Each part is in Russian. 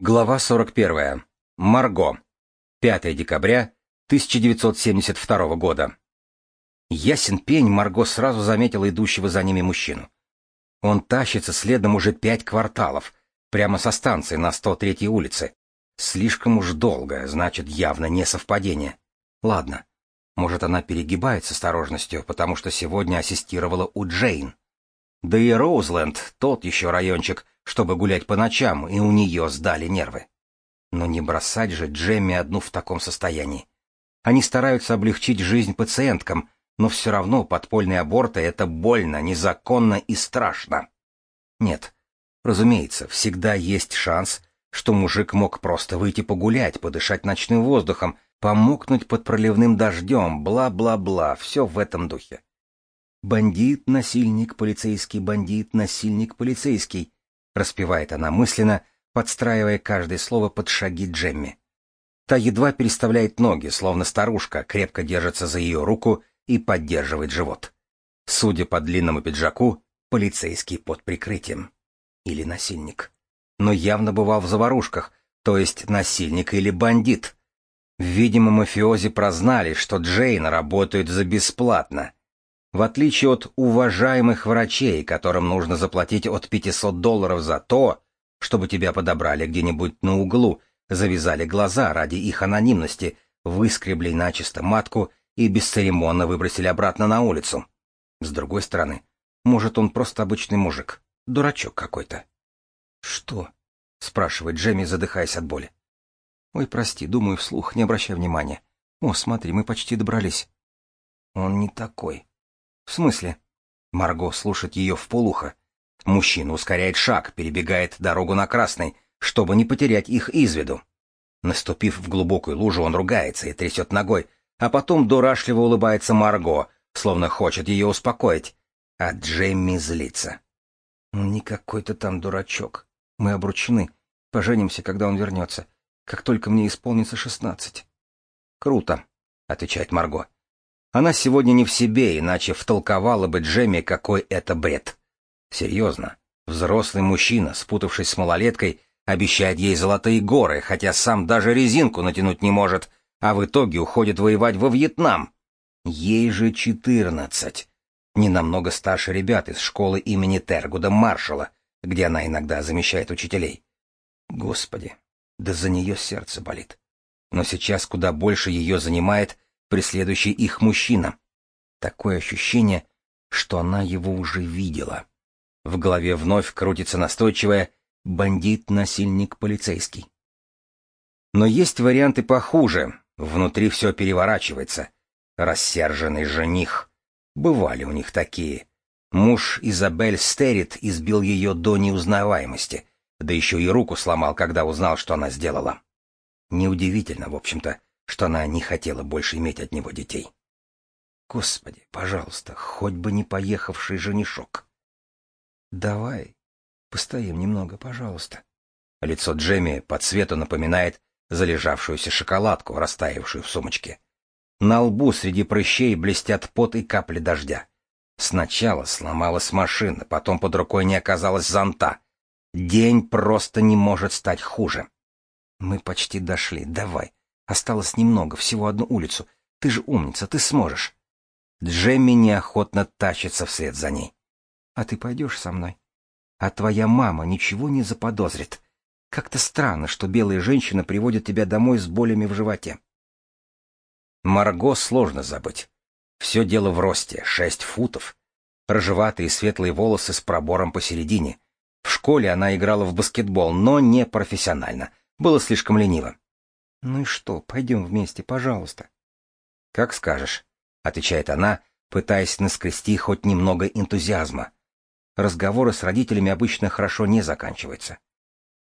Глава 41. Марго. 5 декабря 1972 года. Ясен пень Марго сразу заметила идущего за ними мужчину. Он тащится следом уже пять кварталов, прямо со станции на 103-й улице. Слишком уж долго, значит, явно не совпадение. Ладно, может, она перегибает с осторожностью, потому что сегодня ассистировала у Джейн. Да и Роузленд, тот еще райончик, чтобы гулять по ночам, и у нее сдали нервы. Но не бросать же Джемми одну в таком состоянии. Они стараются облегчить жизнь пациенткам, но все равно подпольные аборты — это больно, незаконно и страшно. Нет, разумеется, всегда есть шанс, что мужик мог просто выйти погулять, подышать ночным воздухом, помокнуть под проливным дождем, бла-бла-бла, все в этом духе. «Бандит, насильник, полицейский, бандит, насильник, полицейский», — распевает она мысленно, подстраивая каждое слово под шаги Джемми. Та едва переставляет ноги, словно старушка, крепко держится за ее руку и поддерживает живот. Судя по длинному пиджаку, полицейский под прикрытием. Или насильник. Но явно бывал в заварушках, то есть насильник или бандит. Видимо, мафиози прознали, что Джейн работает за бесплатно — в отличие от уважаемых врачей, которым нужно заплатить от 500 долларов за то, чтобы тебя подобрали где-нибудь на углу, завязали глаза ради их анонимности, выскребли начисто матку и бесцеремонно выбросили обратно на улицу. С другой стороны, может, он просто обычный мужик, дурачок какой-то. «Что?» — спрашивает Джемми, задыхаясь от боли. «Ой, прости, думаю вслух, не обращай внимания. О, смотри, мы почти добрались». «Он не такой», «В смысле?» Марго слушает ее в полухо. Мужчина ускоряет шаг, перебегает дорогу на красный, чтобы не потерять их из виду. Наступив в глубокую лужу, он ругается и трясет ногой, а потом дурашливо улыбается Марго, словно хочет ее успокоить. А Джемми злится. «Он не какой-то там дурачок. Мы обручены. Поженимся, когда он вернется. Как только мне исполнится шестнадцать». «Круто», — отвечает Марго. Она сегодня не в себе, иначе втолковала бы Джемми, какой это бред. Серьезно, взрослый мужчина, спутавшись с малолеткой, обещает ей золотые горы, хотя сам даже резинку натянуть не может, а в итоге уходит воевать во Вьетнам. Ей же четырнадцать. Не намного старше ребят из школы имени Тергуда Маршала, где она иногда замещает учителей. Господи, да за нее сердце болит. Но сейчас куда больше ее занимает преследующий их мужчина. Такое ощущение, что она его уже видела. В голове вновь крутится настойчивое «бандит, насильник, полицейский». Но есть варианты похуже. Внутри все переворачивается. Рассерженный жених. Бывали у них такие. Муж Изабель Стерит избил ее до неузнаваемости, да еще и руку сломал, когда узнал, что она сделала. Неудивительно, в общем-то, что она не хотела больше иметь от него детей. Господи, пожалуйста, хоть бы не поехавший женишок. Давай, постоим немного, пожалуйста. Лицо Джемми по цвету напоминает залежавшуюся шоколадку, растаявшую в сумочке. На лбу среди прыщей блестят пот и капли дождя. Сначала сломалась машина, потом под рукой не оказалось зонта. День просто не может стать хуже. Мы почти дошли, давай. Осталось немного, всего одну улицу. Ты же умница, ты сможешь. Джемми неохотно тащится вслед за ней. А ты пойдешь со мной? А твоя мама ничего не заподозрит. Как-то странно, что белая женщина приводит тебя домой с болями в животе. Марго сложно забыть. Все дело в росте, шесть футов. Рыжеватые светлые волосы с пробором посередине. В школе она играла в баскетбол, но не профессионально. Было слишком лениво. «Ну и что, пойдем вместе, пожалуйста». «Как скажешь», — отвечает она, пытаясь наскрести хоть немного энтузиазма. Разговоры с родителями обычно хорошо не заканчиваются.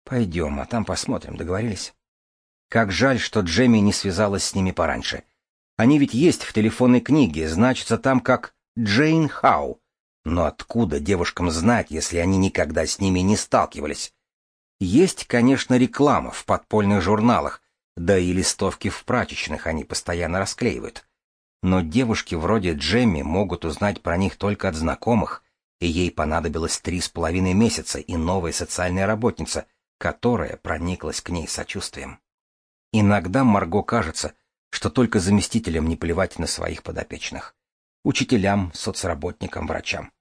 «Пойдем, а там посмотрим, договорились?» Как жаль, что Джемми не связалась с ними пораньше. Они ведь есть в телефонной книге, значится там как Джейн Хау. Но откуда девушкам знать, если они никогда с ними не сталкивались? Есть, конечно, реклама в подпольных журналах, да и листовки в прачечных они постоянно расклеивают. Но девушки вроде Джемми могут узнать про них только от знакомых, и ей понадобилось три с половиной месяца и новая социальная работница, которая прониклась к ней сочувствием. Иногда Марго кажется, что только заместителям не плевать на своих подопечных. Учителям, соцработникам, врачам.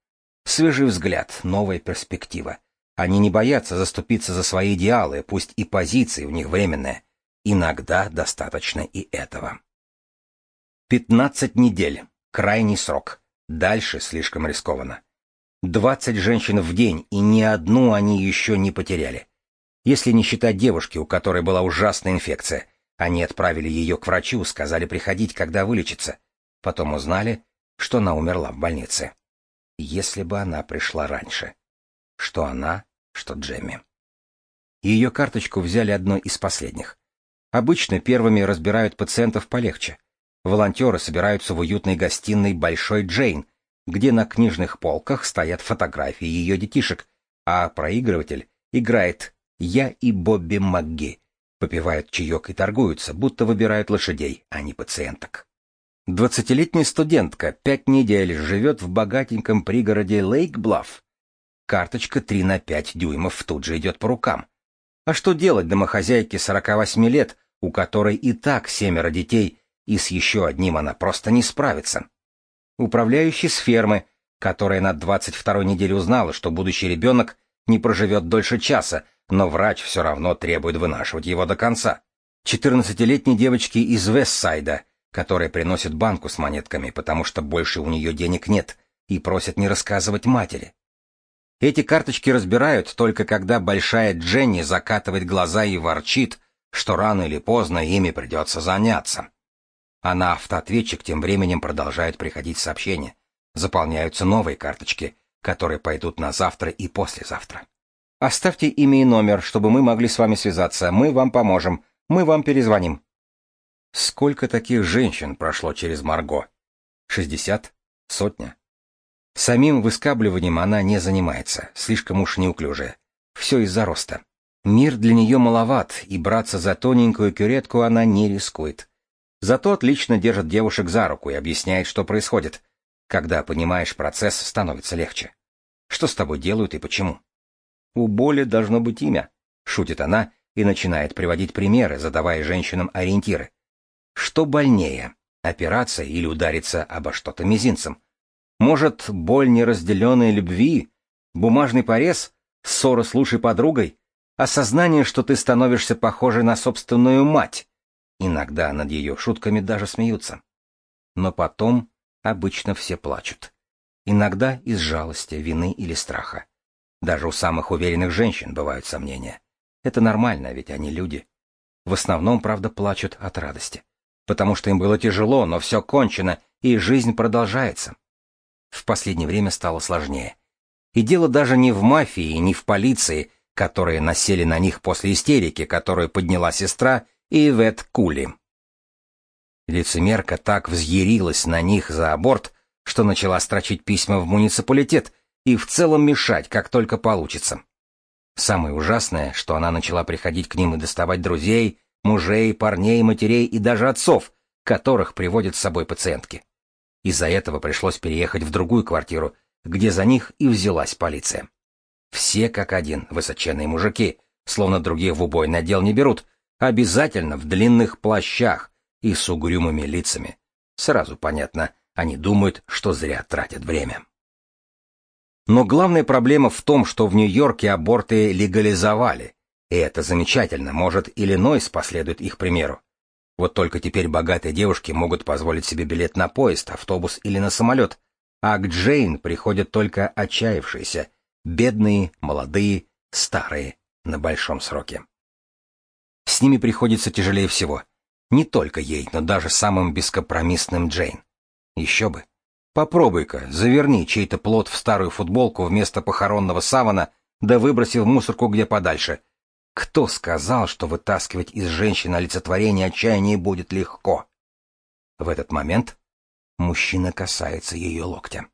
Свежий взгляд, новая перспектива. Они не боятся заступиться за свои идеалы, пусть и позиции у них временные. Иногда достаточно и этого. Пятнадцать недель. Крайний срок. Дальше слишком рискованно. Двадцать женщин в день, и ни одну они еще не потеряли. Если не считать девушки, у которой была ужасная инфекция. Они отправили ее к врачу, сказали приходить, когда вылечится. Потом узнали, что она умерла в больнице. Если бы она пришла раньше. Что она, что Джемми. Ее карточку взяли одной из последних. Обычно первыми разбирают пациентов полегче. Волонтеры собираются в уютной гостиной Большой Джейн, где на книжных полках стоят фотографии ее детишек, а проигрыватель играет «Я и Бобби МакГи», попивают чаек и торгуются, будто выбирают лошадей, а не пациенток. Двадцатилетняя студентка пять недель живет в богатеньком пригороде Лейк-Блафф. Карточка 3 на 5 дюймов тут же идет по рукам. А что делать домохозяйке 48 лет, у которой и так семеро детей, и с еще одним она просто не справится? Управляющий с фермы, которая на 22-й неделе узнала, что будущий ребенок не проживет дольше часа, но врач все равно требует вынашивать его до конца. 14-летней девочки из Вестсайда, которая приносит банку с монетками, потому что больше у нее денег нет, и просит не рассказывать матери. Эти карточки разбирают только когда большая Дженни закатывает глаза и ворчит, что рано или поздно ими придется заняться. А на автоответчик тем временем продолжают приходить сообщения. Заполняются новые карточки, которые пойдут на завтра и послезавтра. Оставьте имя и номер, чтобы мы могли с вами связаться. Мы вам поможем. Мы вам перезвоним. Сколько таких женщин прошло через Марго? Шестьдесят? Сотня? Самим выскабливанием она не занимается, слишком уж неуклюжая. Все из-за роста. Мир для нее маловат, и браться за тоненькую кюретку она не рискует. Зато отлично держит девушек за руку и объясняет, что происходит. Когда понимаешь процесс, становится легче. Что с тобой делают и почему? У боли должно быть имя, шутит она и начинает приводить примеры, задавая женщинам ориентиры. Что больнее, операция или удариться обо что-то мизинцем? Может, боль неразделенной любви, бумажный порез, ссора с лучшей подругой, осознание, что ты становишься похожей на собственную мать? Иногда над ее шутками даже смеются. Но потом обычно все плачут. Иногда из жалости, вины или страха. Даже у самых уверенных женщин бывают сомнения. Это нормально, ведь они люди. В основном, правда, плачут от радости. Потому что им было тяжело, но все кончено, и жизнь продолжается. В последнее время стало сложнее. И дело даже не в мафии, не в полиции, которые насели на них после истерики, которую подняла сестра Ивет Кули. Лицемерка так взъярилась на них за аборт, что начала строчить письма в муниципалитет и в целом мешать, как только получится. Самое ужасное, что она начала приходить к ним и доставать друзей, мужей, парней, матерей и даже отцов, которых приводят с собой пациентки. Из-за этого пришлось переехать в другую квартиру, где за них и взялась полиция. Все как один, высоченные мужики, словно других в убойный отдел не берут, обязательно в длинных плащах и с угрюмыми лицами. Сразу понятно, они думают, что зря тратят время. Но главная проблема в том, что в Нью-Йорке аборты легализовали. И это замечательно, может, Иллинойс последует их примеру. Вот только теперь богатые девушки могут позволить себе билет на поезд, автобус или на самолет, а к Джейн приходят только отчаявшиеся, бедные, молодые, старые, на большом сроке. С ними приходится тяжелее всего. Не только ей, но даже самым бескомпромиссным Джейн. Еще бы. Попробуй-ка, заверни чей-то плод в старую футболку вместо похоронного савана, да выброси в мусорку где подальше. Кто сказал, что вытаскивать из женщины олицетворение отчаяния будет легко? В этот момент мужчина касается ее локтя.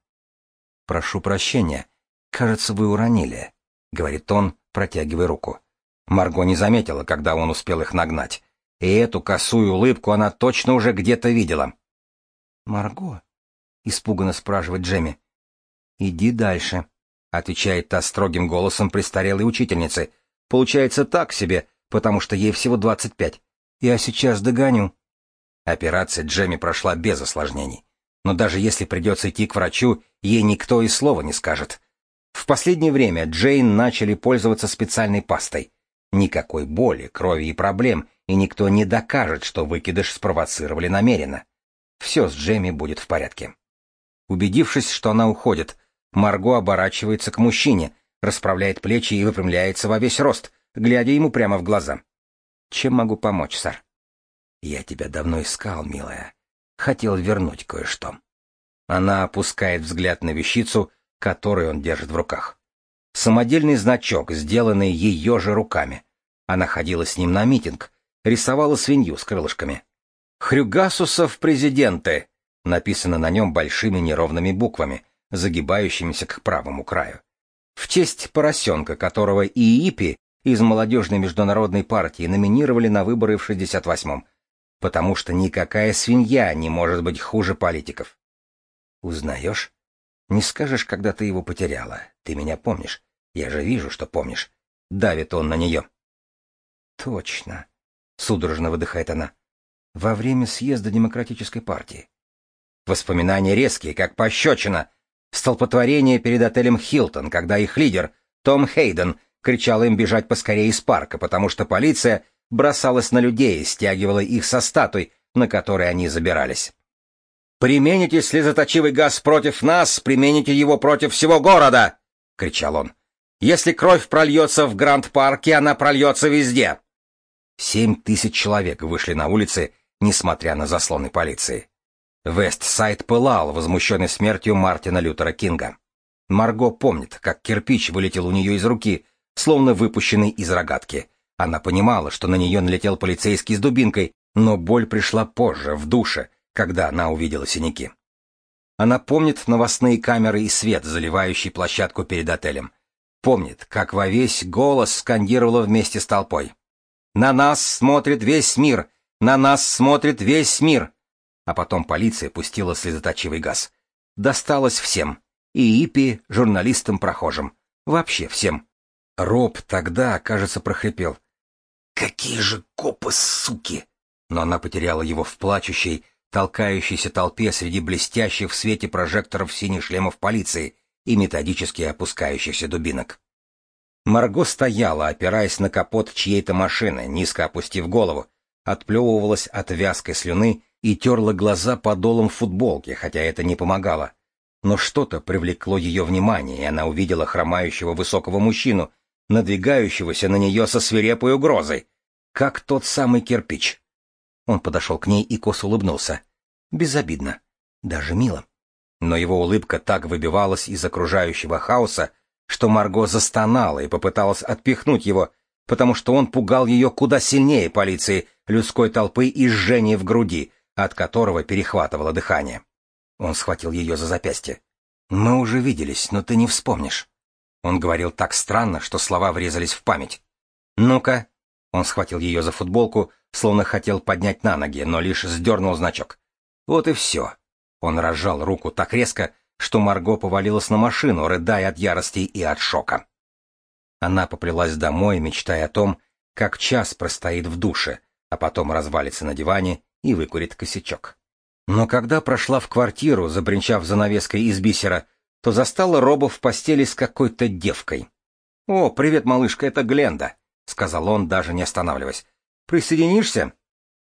«Прошу прощения. Кажется, вы уронили», — говорит он, протягивая руку. Марго не заметила, когда он успел их нагнать. И эту косую улыбку она точно уже где-то видела. «Марго?» — испуганно спрашивает Джемми. «Иди дальше», — отвечает та строгим голосом престарелой учительницы, Получается так себе, потому что ей всего 25. Я сейчас догоню. Операция Джемми прошла без осложнений. Но даже если придется идти к врачу, ей никто и слова не скажет. В последнее время Джейн начали пользоваться специальной пастой. Никакой боли, крови и проблем, и никто не докажет, что выкидыш спровоцировали намеренно. Все с Джейми будет в порядке. Убедившись, что она уходит, Марго оборачивается к мужчине, расправляет плечи и выпрямляется во весь рост, глядя ему прямо в глаза. «Чем могу помочь, сэр?» «Я тебя давно искал, милая. Хотел вернуть кое-что». Она опускает взгляд на вещицу, которую он держит в руках. Самодельный значок, сделанный ее же руками. Она ходила с ним на митинг, рисовала свинью с крылышками. «Хрюгасусов президенты!» написано на нем большими неровными буквами, загибающимися к правому краю. В честь поросенка, которого ИИПи из молодежной международной партии номинировали на выборы в 68-м, потому что никакая свинья не может быть хуже политиков. Узнаешь? Не скажешь, когда ты его потеряла. Ты меня помнишь. Я же вижу, что помнишь. Давит он на нее. Точно. Судорожно выдыхает она. Во время съезда Демократической партии. Воспоминания резкие, как пощечина. Столпотворение перед отелем «Хилтон», когда их лидер, Том Хейден, кричал им бежать поскорее из парка, потому что полиция бросалась на людей и стягивала их со статуй, на которые они забирались. «Примените слезоточивый газ против нас, примените его против всего города!» — кричал он. «Если кровь прольется в Гранд-парке, она прольется везде!» Семь тысяч человек вышли на улицы, несмотря на заслоны полиции. Вестсайд пылал, возмущенный смертью Мартина Лютера Кинга. Марго помнит, как кирпич вылетел у нее из руки, словно выпущенный из рогатки. Она понимала, что на нее налетел полицейский с дубинкой, но боль пришла позже, в душе, когда она увидела синяки. Она помнит новостные камеры и свет, заливающий площадку перед отелем. Помнит, как во весь голос скандировала вместе с толпой. «На нас смотрит весь мир! На нас смотрит весь мир!» А потом полиция пустила слезоточивый газ. Досталось всем. И Ипи, журналистам-прохожим. Вообще всем. Роб тогда, кажется, прохрипел. «Какие же копы, суки!» Но она потеряла его в плачущей, толкающейся толпе среди блестящих в свете прожекторов синих шлемов полиции и методически опускающихся дубинок. Марго стояла, опираясь на капот чьей-то машины, низко опустив голову, отплевывалась от вязкой слюны и терла глаза подолом футболки, хотя это не помогало. Но что-то привлекло ее внимание, и она увидела хромающего высокого мужчину, надвигающегося на нее со свирепой угрозой, как тот самый кирпич. Он подошел к ней и косо улыбнулся. Безобидно. Даже мило. Но его улыбка так выбивалась из окружающего хаоса, что Марго застонала и попыталась отпихнуть его, потому что он пугал ее куда сильнее полиции, людской толпы и жжения в груди, от которого перехватывало дыхание. Он схватил ее за запястье. «Мы уже виделись, но ты не вспомнишь». Он говорил так странно, что слова врезались в память. «Ну-ка!» Он схватил ее за футболку, словно хотел поднять на ноги, но лишь сдернул значок. Вот и все. Он разжал руку так резко, что Марго повалилась на машину, рыдая от ярости и от шока. Она поплелась домой, мечтая о том, как час простоит в душе, а потом развалится на диване и выкурит косячок. Но когда прошла в квартиру, забринчав занавеской из бисера, то застала Роба в постели с какой-то девкой. «О, привет, малышка, это Гленда», — сказал он, даже не останавливаясь. «Присоединишься?»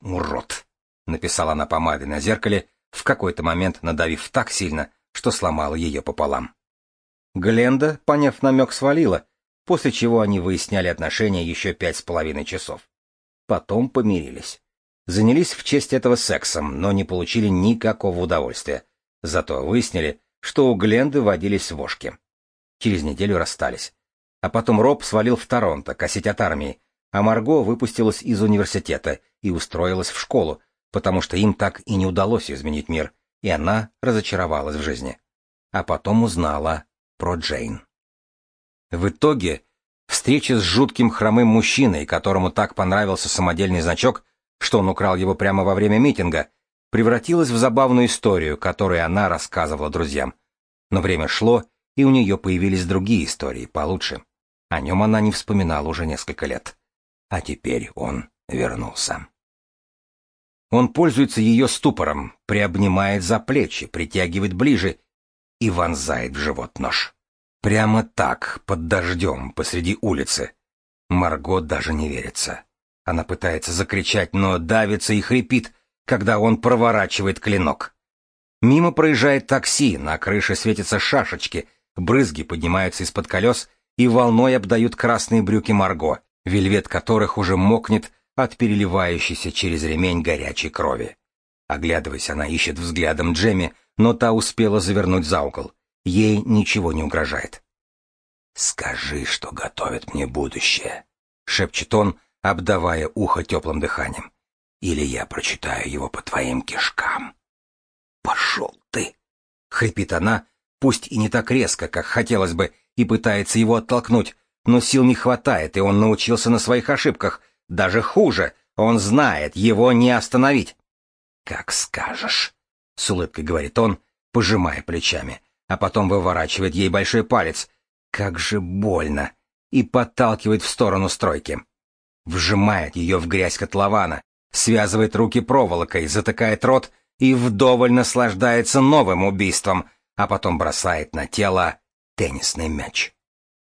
«Урод», — написала она помадой на зеркале, в какой-то момент надавив так сильно, что сломала ее пополам. Гленда, поняв намек, свалила, после чего они выясняли отношения еще пять с половиной часов. Потом помирились. Занялись в честь этого сексом, но не получили никакого удовольствия. Зато выяснили, что у Гленды водились вошки. Через неделю расстались. А потом Роб свалил в Торонто, косить от армии, а Марго выпустилась из университета и устроилась в школу, потому что им так и не удалось изменить мир, и она разочаровалась в жизни. А потом узнала про Джейн. В итоге встреча с жутким хромым мужчиной, которому так понравился самодельный значок, что он украл его прямо во время митинга, превратилась в забавную историю, которую она рассказывала друзьям. Но время шло, и у нее появились другие истории, получше. О нем она не вспоминала уже несколько лет. А теперь он вернулся. Он пользуется ее ступором, приобнимает за плечи, притягивает ближе и вонзает в живот нож. Прямо так, под дождем, посреди улицы. Марго даже не верится. Она пытается закричать, но давится и хрипит, когда он проворачивает клинок. Мимо проезжает такси, на крыше светятся шашечки, брызги поднимаются из-под колес и волной обдают красные брюки Марго, вельвет которых уже мокнет от переливающейся через ремень горячей крови. Оглядываясь, она ищет взглядом Джемми, но та успела завернуть за угол. Ей ничего не угрожает. «Скажи, что готовит мне будущее», — шепчет он, обдавая ухо теплым дыханием. «Или я прочитаю его по твоим кишкам». «Пошел ты!» — хрипит она, пусть и не так резко, как хотелось бы, и пытается его оттолкнуть, но сил не хватает, и он научился на своих ошибках. Даже хуже, он знает, его не остановить. «Как скажешь», — с улыбкой говорит он, пожимая плечами, а потом выворачивает ей большой палец. Как же больно! И подталкивает в сторону стройки. Вжимает ее в грязь котлована, связывает руки проволокой, затыкает рот и вдоволь наслаждается новым убийством, а потом бросает на тело теннисный мяч.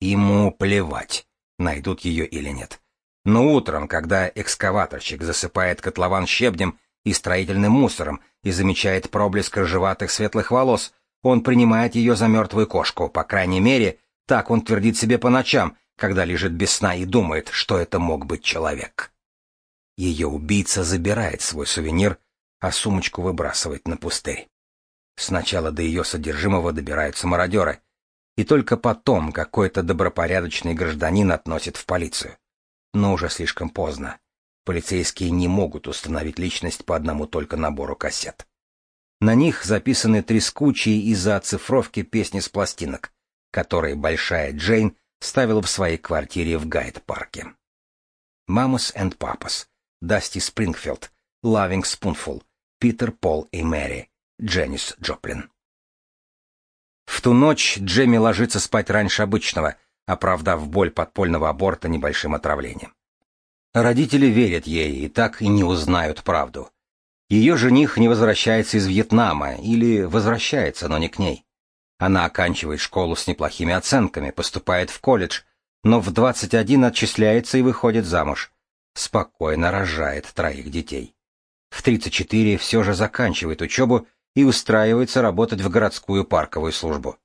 Ему плевать, найдут ее или нет. Но утром, когда экскаваторщик засыпает котлован щебнем и строительным мусором и замечает проблеск рыжеватых светлых волос, он принимает ее за мертвую кошку, по крайней мере, так он твердит себе по ночам, когда лежит без сна и думает, что это мог быть человек. Ее убийца забирает свой сувенир, а сумочку выбрасывает на пустырь. Сначала до ее содержимого добираются мародеры, и только потом какой-то добропорядочный гражданин относит в полицию. Но уже слишком поздно. Полицейские не могут установить личность по одному только набору кассет. На них записаны трескучие из-за оцифровки песни с пластинок, которые Большая Джейн ставила в своей квартире в Гайд-парке. «Мамус and Papas», «Дасти Спрингфилд», «Loving Spoonful», «Питер, Пол и Мэри», Дженнис Джоплин. В ту ночь Джемми ложится спать раньше обычного, оправдав боль подпольного аборта небольшим отравлением. Родители верят ей и так и не узнают правду. Ее жених не возвращается из Вьетнама или возвращается, но не к ней. Она оканчивает школу с неплохими оценками, поступает в колледж, но в 21 отчисляется и выходит замуж. Спокойно рожает троих детей. В 34 все же заканчивает учебу и устраивается работать в городскую парковую службу.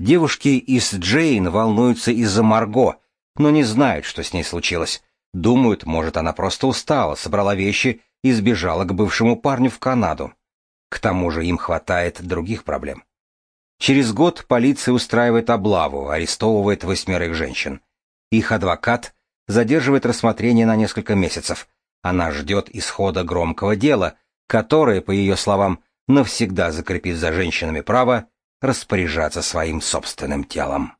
Девушки из Джейн волнуются из-за Марго, но не знают, что с ней случилось. Думают, может, она просто устала, собрала вещи и сбежала к бывшему парню в Канаду. К тому же им хватает других проблем. Через год полиция устраивает облаву, арестовывает восьмерых женщин. Их адвокат задерживает рассмотрение на несколько месяцев. Она ждет исхода громкого дела, которое, по ее словам, навсегда закрепит за женщинами право распоряжаться своим собственным телом.